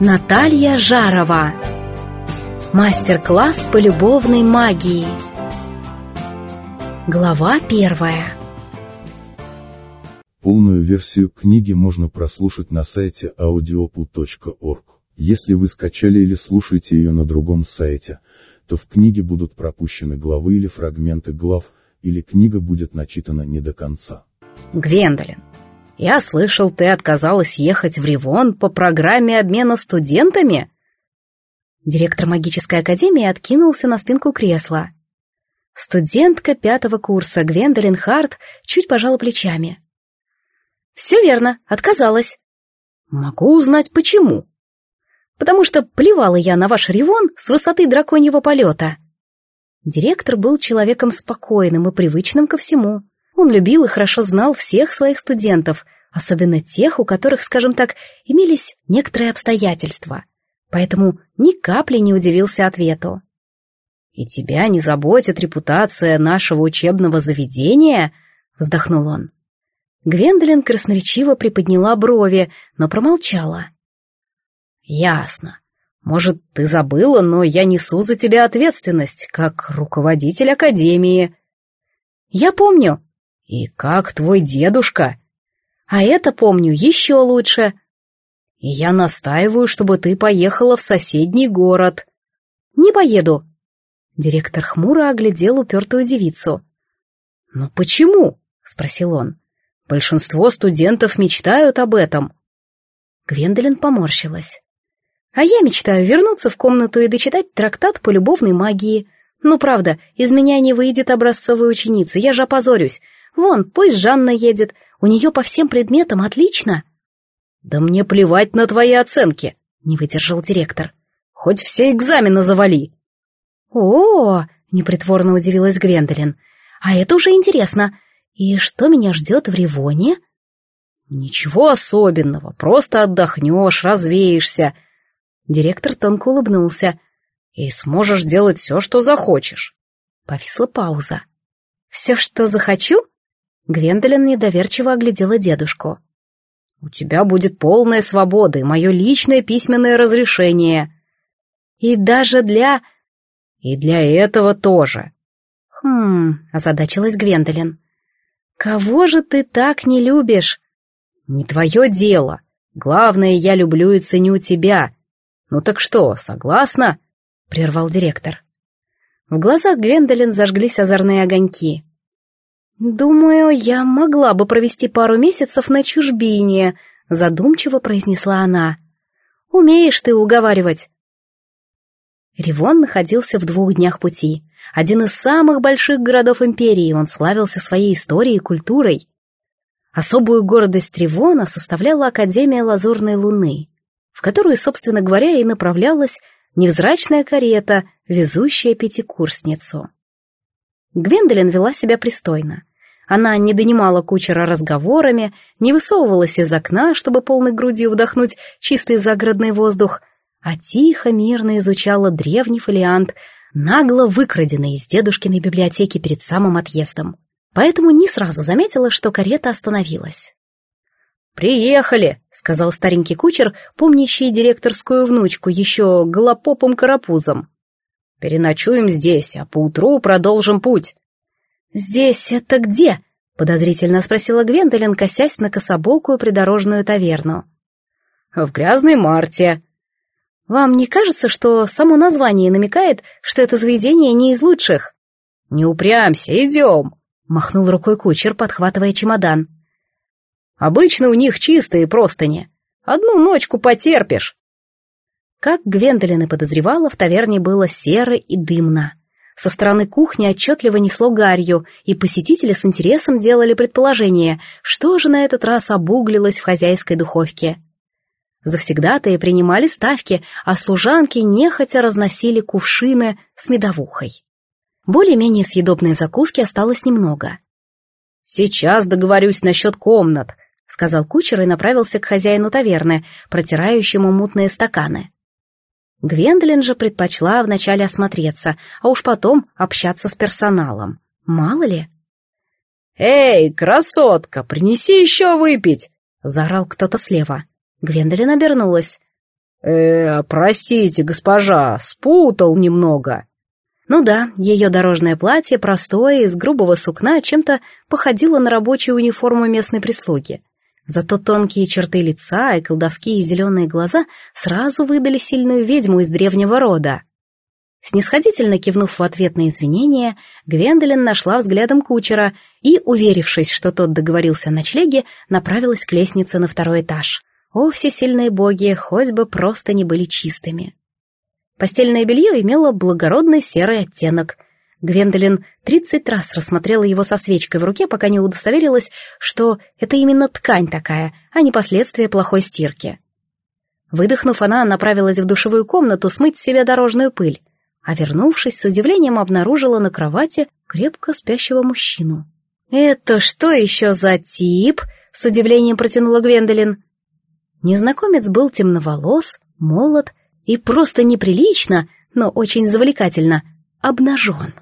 Наталья Жарова Мастер-класс по любовной магии Глава первая Полную версию книги можно прослушать на сайте audiopu.org. Если вы скачали или слушаете ее на другом сайте, то в книге будут пропущены главы или фрагменты глав, или книга будет начитана не до конца. Гвендолин, я слышал, ты отказалась ехать в Ривон по программе обмена студентами? Директор магической академии откинулся на спинку кресла. Студентка пятого курса Гвендолин Харт чуть пожала плечами. «Все верно, отказалась». «Могу узнать, почему?» «Потому что плевала я на ваш Ривон с высоты драконьего полета». Директор был человеком спокойным и привычным ко всему. Он любил и хорошо знал всех своих студентов, особенно тех, у которых, скажем так, имелись некоторые обстоятельства. Поэтому ни капли не удивился ответу. «И тебя не заботит репутация нашего учебного заведения?» — вздохнул он. Гвендолин красноречиво приподняла брови, но промолчала. «Ясно. Может, ты забыла, но я несу за тебя ответственность, как руководитель Академии». «Я помню», «И как твой дедушка?» «А это помню еще лучше». «И я настаиваю, чтобы ты поехала в соседний город». «Не поеду». Директор хмуро оглядел упертую девицу. «Ну почему?» — спросил он. «Большинство студентов мечтают об этом». Гвендолин поморщилась. «А я мечтаю вернуться в комнату и дочитать трактат по любовной магии. Ну, правда, из меня не выйдет образцовой ученицы, я же опозорюсь. Вон, пусть Жанна едет, у нее по всем предметам отлично. Да мне плевать на твои оценки, не выдержал директор. Хоть все экзамены завали. О, -о, -о непритворно удивилась Гвендолин. А это уже интересно. И что меня ждет в Ривоне? Ничего особенного, просто отдохнешь, развеешься. Директор тонко улыбнулся. И сможешь делать все, что захочешь. Повисла пауза. «Все, что захочу?» Гвендолин недоверчиво оглядела дедушку. «У тебя будет полная свобода и мое личное письменное разрешение. И даже для...» «И для этого тоже». «Хм...» — озадачилась Гвендолин. «Кого же ты так не любишь?» «Не твое дело. Главное, я люблю и ценю тебя. Ну так что, согласна?» — прервал директор. В глазах Гвендолин зажглись озорные огоньки. «Думаю, я могла бы провести пару месяцев на чужбине», — задумчиво произнесла она. «Умеешь ты уговаривать». Ривон находился в двух днях пути. Один из самых больших городов империи, он славился своей историей и культурой. Особую гордость Ривона составляла Академия Лазурной Луны, в которую, собственно говоря, и направлялась невзрачная карета, везущая пятикурсницу. Гвендолин вела себя пристойно. Она не донимала кучера разговорами, не высовывалась из окна, чтобы полной грудью вдохнуть чистый загородный воздух, а тихо, мирно изучала древний фолиант, нагло выкраденный из дедушкиной библиотеки перед самым отъездом. Поэтому не сразу заметила, что карета остановилась. «Приехали!» — сказал старенький кучер, помнящий директорскую внучку еще голопопом-карапузом. Переночуем здесь, а поутру продолжим путь». «Здесь это где?» — подозрительно спросила Гвендолин, косясь на кособокую придорожную таверну. «В грязной марте». «Вам не кажется, что само название намекает, что это заведение не из лучших?» «Не упрямься, идем», — махнул рукой кучер, подхватывая чемодан. «Обычно у них чистые простыни. Одну ночку потерпишь». Как Гвендолин и подозревала, в таверне было серо и дымно. Со стороны кухни отчетливо несло гарью, и посетители с интересом делали предположение, что же на этот раз обуглилось в хозяйской духовке. Завсегдатые принимали ставки, а служанки нехотя разносили кувшины с медовухой. Более-менее съедобной закуски осталось немного. «Сейчас договорюсь насчет комнат», — сказал кучер и направился к хозяину таверны, протирающему мутные стаканы. Гвендолин же предпочла вначале осмотреться, а уж потом общаться с персоналом. Мало ли. «Эй, красотка, принеси еще выпить!» — заорал кто-то слева. Гвендолин обернулась. «Э, простите, госпожа, спутал немного». Ну да, ее дорожное платье, простое, из грубого сукна, чем-то походило на рабочую униформу местной прислуги. Зато тонкие черты лица и колдовские зеленые глаза сразу выдали сильную ведьму из древнего рода. Снисходительно кивнув в ответ на извинения, Гвендолин нашла взглядом кучера и, уверившись, что тот договорился о ночлеге, направилась к лестнице на второй этаж. О, всесильные боги, хоть бы просто не были чистыми. Постельное белье имело благородный серый оттенок. Гвендолин тридцать раз рассмотрела его со свечкой в руке, пока не удостоверилась, что это именно ткань такая, а не последствия плохой стирки. Выдохнув, она направилась в душевую комнату смыть с себя дорожную пыль а вернувшись, с удивлением обнаружила на кровати крепко спящего мужчину. «Это что еще за тип?» — с удивлением протянула Гвендолин. Незнакомец был темноволос, молод и просто неприлично, но очень завлекательно, обнажен.